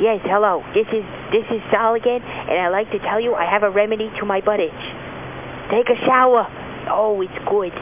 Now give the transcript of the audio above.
Yes, hello. This is this is Sal again, and I'd like to tell you I have a remedy to my butt itch. Take a shower. Oh, it's good.